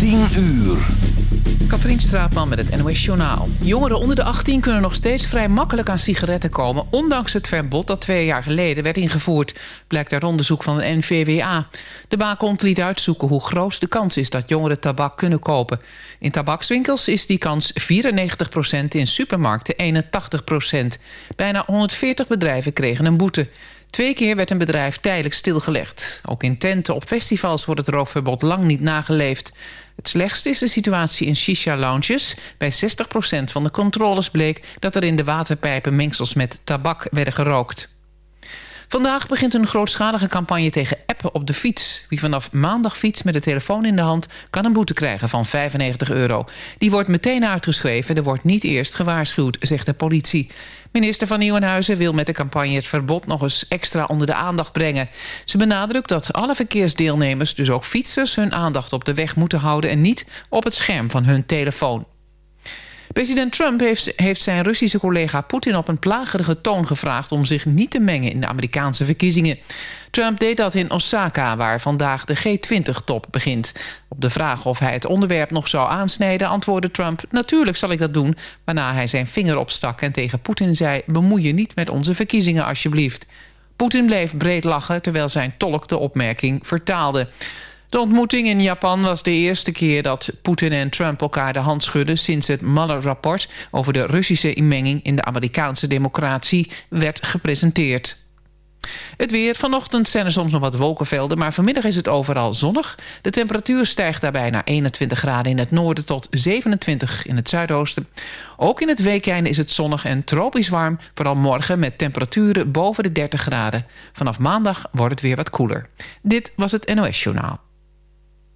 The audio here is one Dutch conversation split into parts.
10 uur. Katrien Straatman met het NOS Journaal. Jongeren onder de 18 kunnen nog steeds vrij makkelijk aan sigaretten komen... ondanks het verbod dat twee jaar geleden werd ingevoerd... blijkt uit onderzoek van de NVWA. De waakhond liet uitzoeken hoe groot de kans is... dat jongeren tabak kunnen kopen. In tabakswinkels is die kans 94% in supermarkten 81% Bijna 140 bedrijven kregen een boete. Twee keer werd een bedrijf tijdelijk stilgelegd. Ook in tenten op festivals wordt het rookverbod lang niet nageleefd. Het slechtste is de situatie in shisha-lounges. Bij 60% van de controles bleek dat er in de waterpijpen mengsels met tabak werden gerookt. Vandaag begint een grootschalige campagne tegen appen op de fiets. Wie vanaf maandag fietst met de telefoon in de hand... kan een boete krijgen van 95 euro. Die wordt meteen uitgeschreven. Er wordt niet eerst gewaarschuwd, zegt de politie. Minister van Nieuwenhuizen wil met de campagne het verbod nog eens extra onder de aandacht brengen. Ze benadrukt dat alle verkeersdeelnemers, dus ook fietsers, hun aandacht op de weg moeten houden en niet op het scherm van hun telefoon. President Trump heeft, zijn Russische collega Poetin op een plagerige toon gevraagd... om zich niet te mengen in de Amerikaanse verkiezingen. Trump deed dat in Osaka, waar vandaag de G20-top begint. Op de vraag of hij het onderwerp nog zou aansnijden... antwoordde Trump, natuurlijk zal ik dat doen... waarna hij zijn vinger opstak en tegen Poetin zei... bemoei je niet met onze verkiezingen alsjeblieft. Poetin bleef breed lachen, terwijl zijn tolk de opmerking vertaalde. De ontmoeting in Japan was de eerste keer dat Poetin en Trump elkaar de hand schudden... sinds het Mueller-rapport over de Russische inmenging in de Amerikaanse democratie werd gepresenteerd. Het weer. Vanochtend zijn er soms nog wat wolkenvelden... maar vanmiddag is het overal zonnig. De temperatuur stijgt daarbij naar 21 graden in het noorden... tot 27 in het zuidoosten. Ook in het weekende is het zonnig en tropisch warm... vooral morgen met temperaturen boven de 30 graden. Vanaf maandag wordt het weer wat koeler. Dit was het NOS Journaal.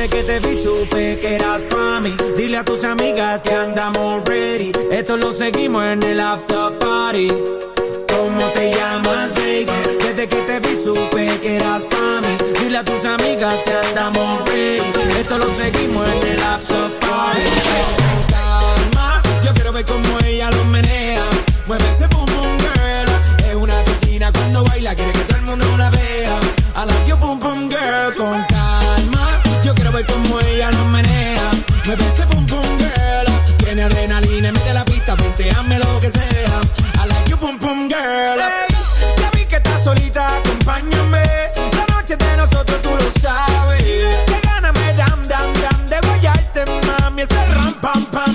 Desde que te vi supe que eras pa' mí. Dile a tus amigas que andamos ready. Esto lo seguimos en el after party. ¿Cómo te llamas, baby? Desde que te vi supe que eras pa' mí. Dile a tus amigas que andamos ready. Esto lo seguimos en el after party. Calma, yo quiero ver cómo ella lo menea. Mueve ese boom boom girl. Es una asesina cuando baila Quiere que todo el mundo la vea. I like your boom boom girl con como ella lo menea. me ese pum pum girl. Tiene adrenalina, mete la pista, hazme lo que sea. I like you pum pum girl. Ya vi que estás solita, acompáñame. La noche de nosotros tú lo sabes. Que gana me dam dam dam de guayarte, mami. Ese ram pam pam.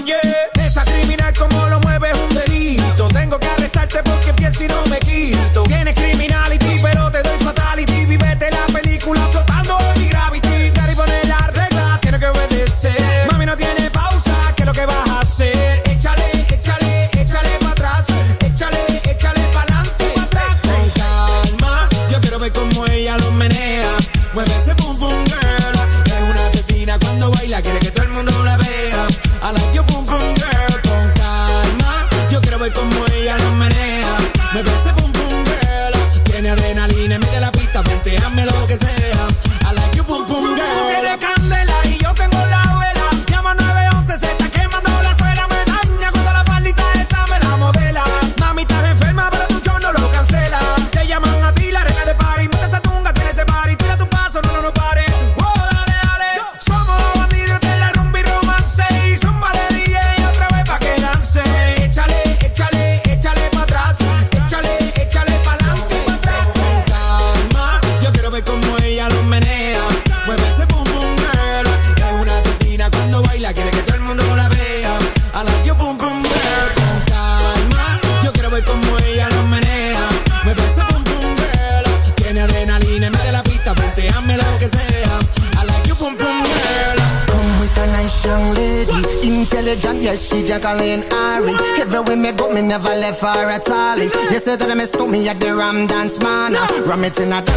me tonight.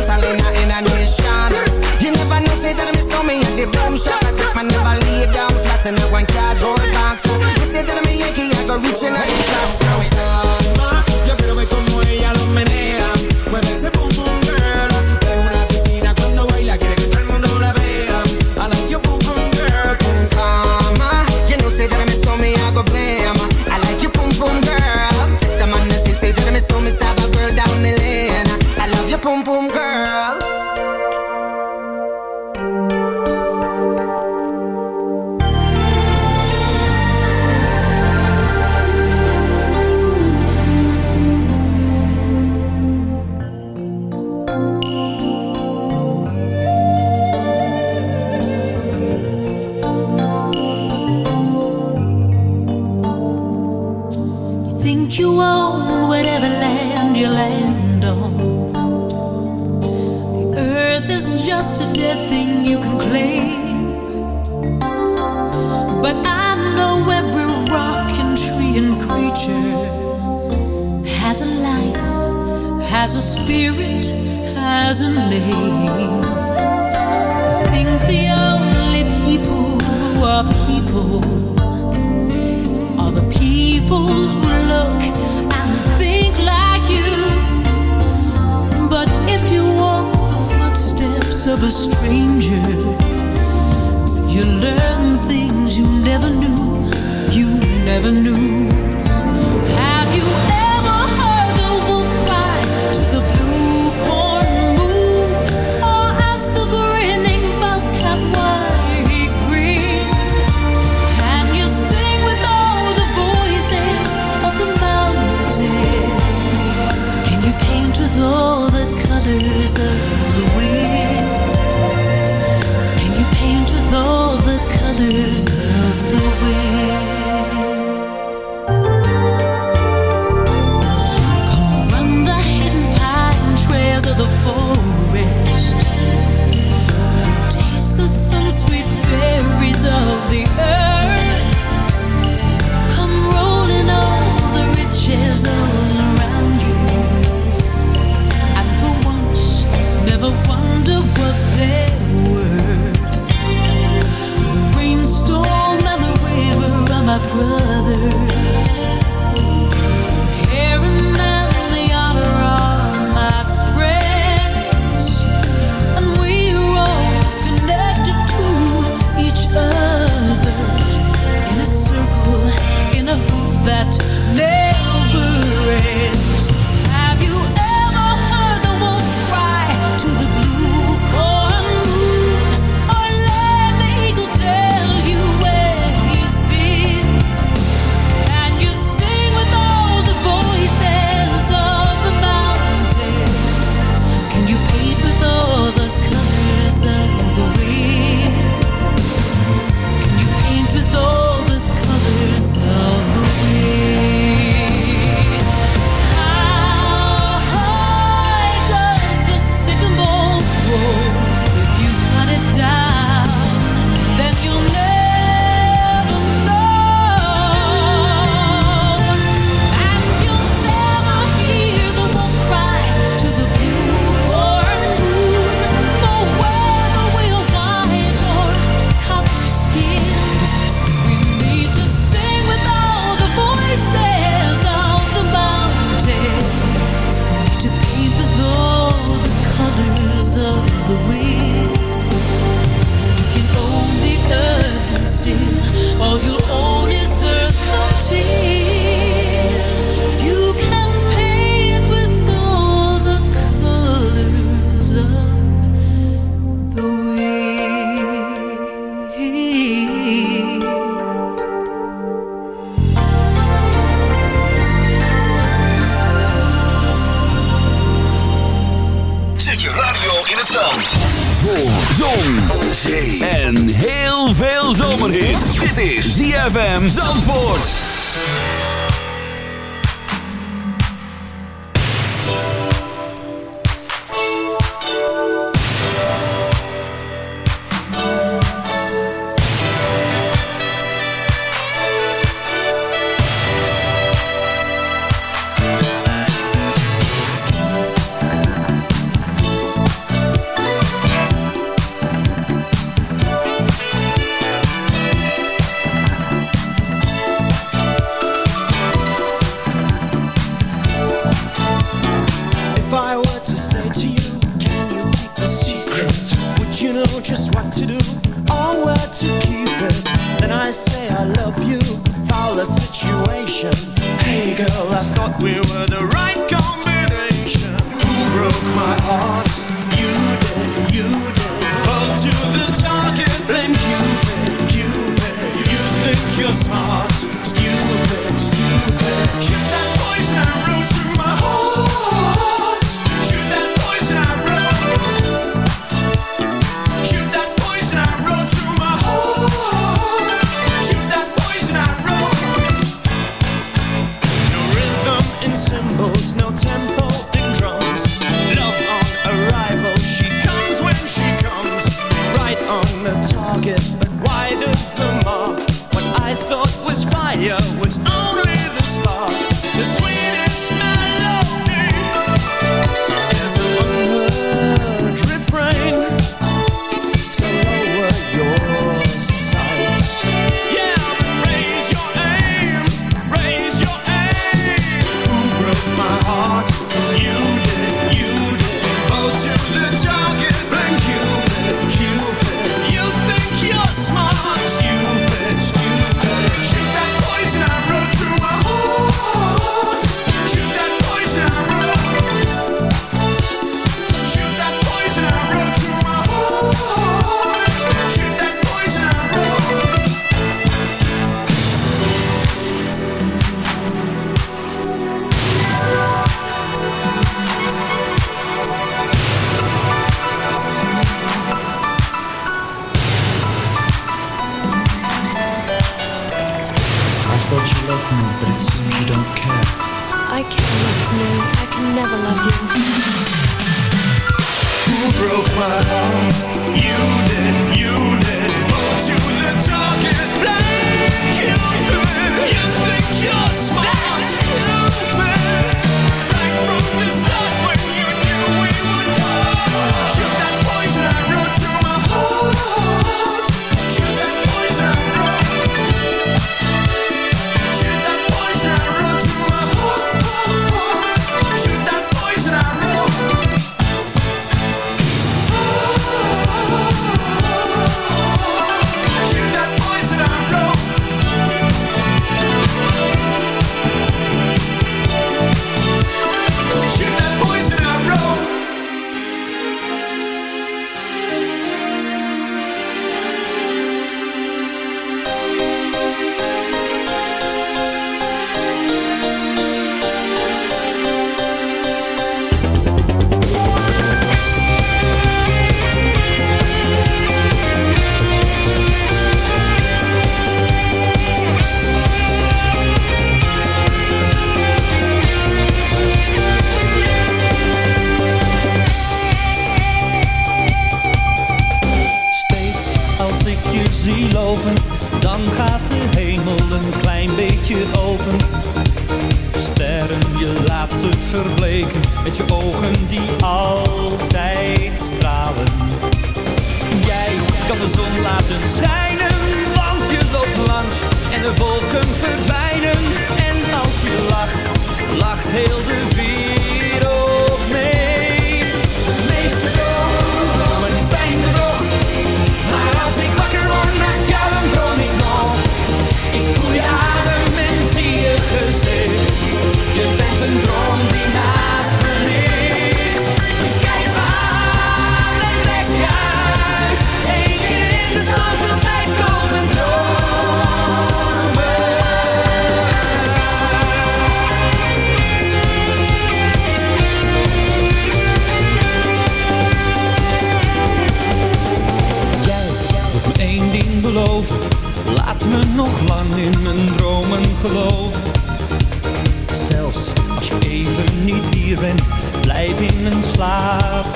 beautiful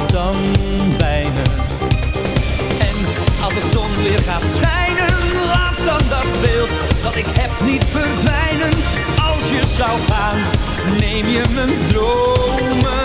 dan bijna. En als de zon weer gaat schijnen, laat dan dat beeld dat ik heb niet verdwijnen. Als je zou gaan, neem je mijn dromen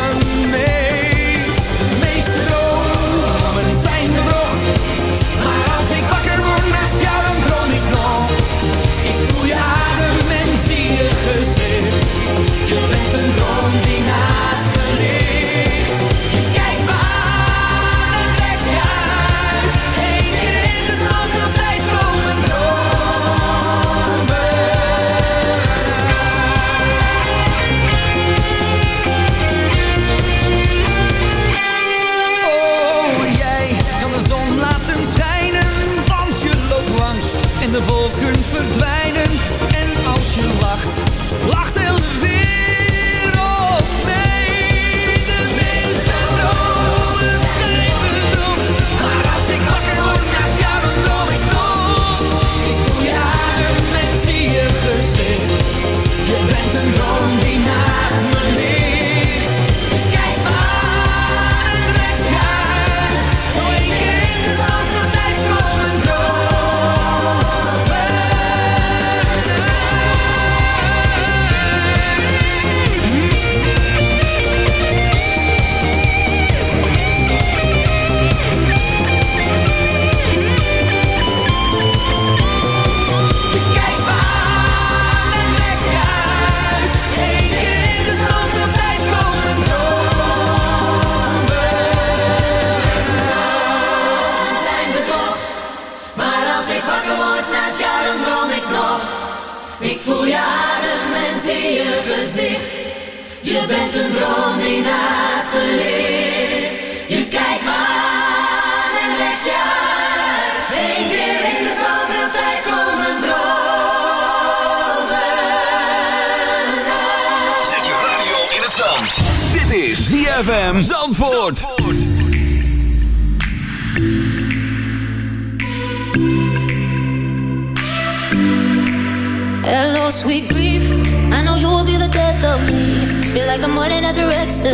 Ik voel je adem en zie je gezicht. Je bent een droom die naast me ligt. Je kijkt me aan en let je uit. Eén keer in de zoveel tijd komen dromen uit. Zet je radio in het zand. Dit is ZFM Zandvoort. Zandvoort.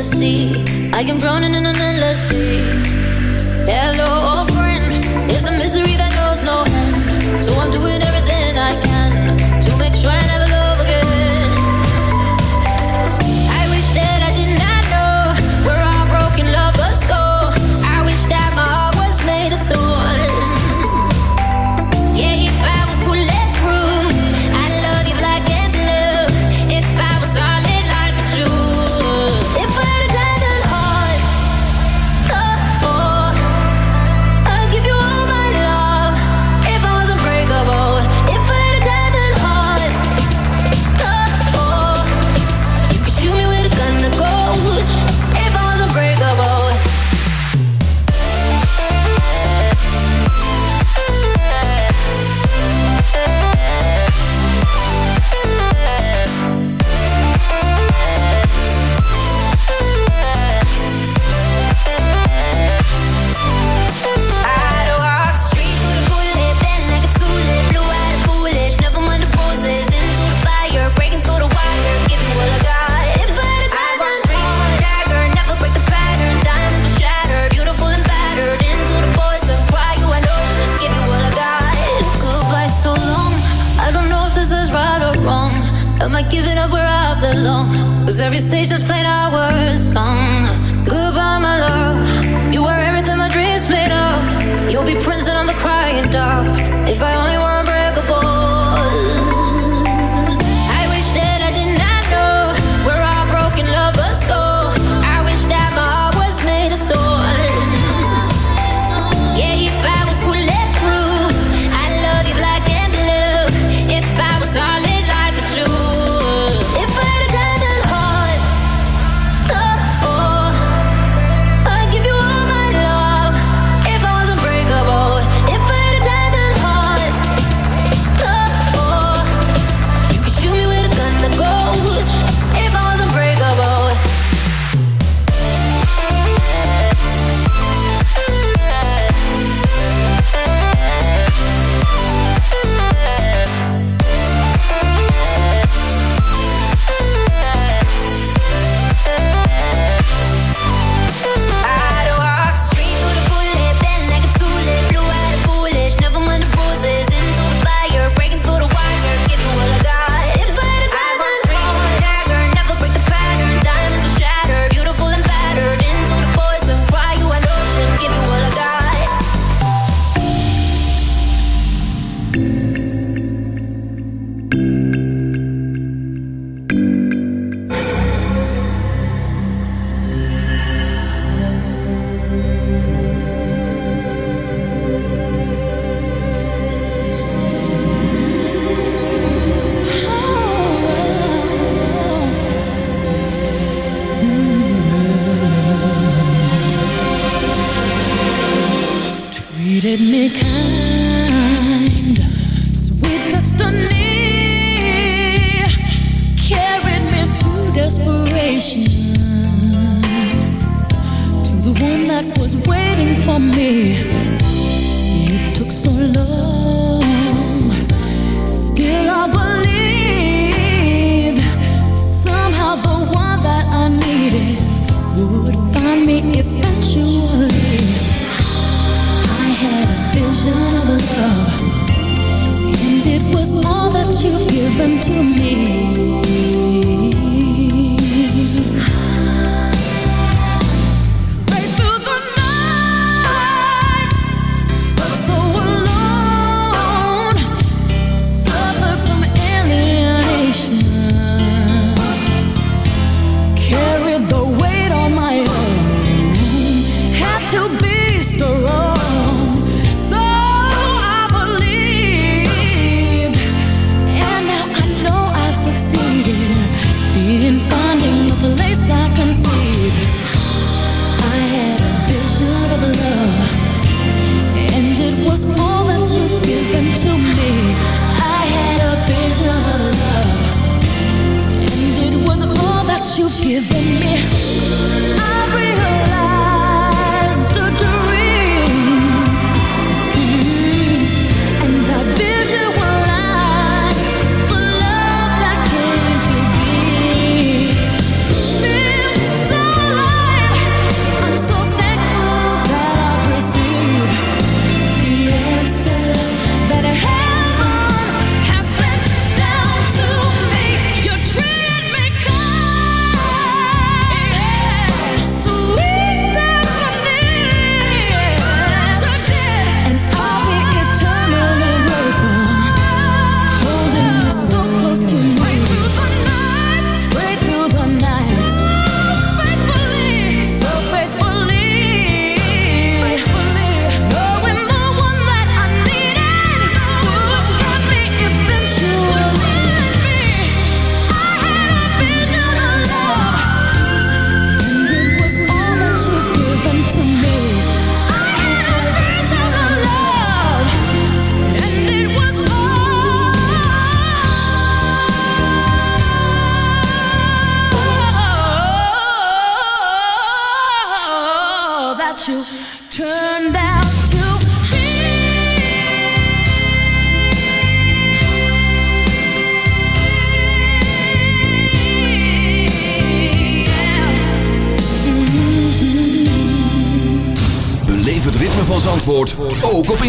the. I am drowning in an endless sea. Hello, old friend. It's a misery that knows no end. So I'm doing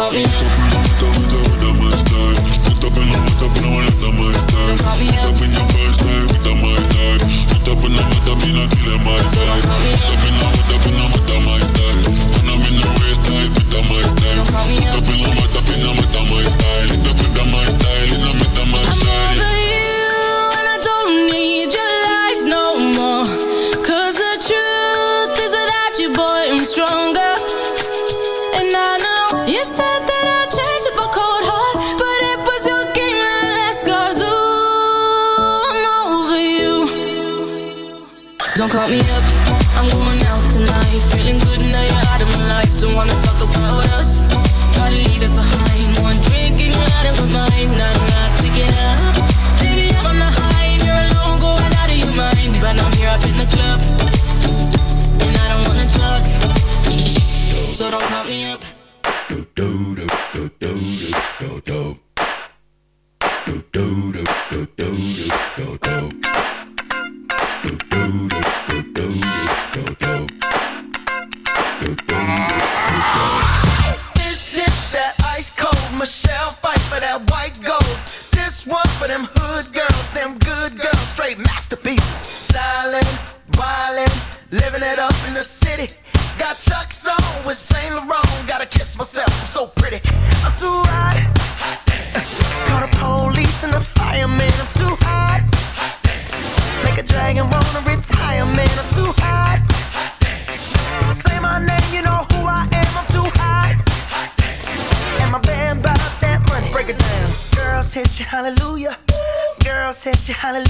call me hallelujah.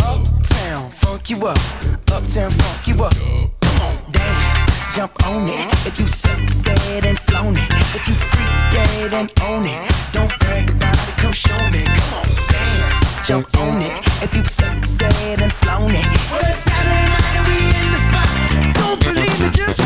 Uptown, funk you up. Uptown, funk you up. Come on, dance, jump on it. If you said and flown it. If you freak dead and own it. Don't brag about it, come show me. Come on, dance, jump on it. If you said and flown it. Well, it's Saturday night and we in the spot. Don't believe me, just